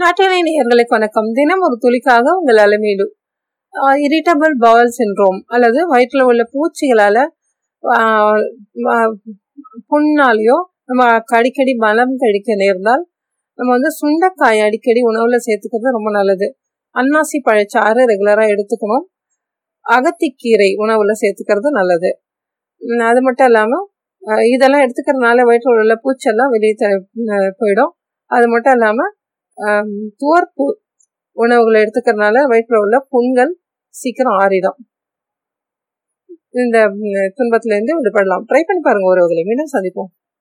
நாட்டினை நேர்களுக்கு வணக்கம். தினம் ஒரு துளிக்காக உங்கள் அலமீடு இரிட்டபிள் பவல் சின்ரோம் அல்லது வயிற்றில் உள்ள பூச்சிகளால் புண்ணாலேயோ நம்ம அடிக்கடி மலம் கழிக்க நேர்ந்தால் நம்ம வந்து சுண்டைக்காய் அடிக்கடி உணவில் சேர்த்துக்கிறது ரொம்ப நல்லது. அன்னாசி பழச்சாறு ரெகுலராக எடுத்துக்கணும். அகத்திக்கீரை உணவில் சேர்த்துக்கிறது நல்லது. அது மட்டும் இல்லாமல் இதெல்லாம் எடுத்துக்கிறதுனால வயிற்றில் உள்ள பூச்செல்லாம் வெளியே போயிடும். அது மட்டும் இல்லாமல் துவர்ப்பு உணவுகளை எடுத்துக்கிறதுனால வயிற்றில் உள்ள புண்கள் சீக்கிரம் ஆறிடும். இந்த துன்பத்திலேருந்து துன்பத்துல இருந்து விடுபடலாம். ட்ரை பண்ணி பாருங்க ஒருவர்களை மீண்டும் சந்திப்போம்.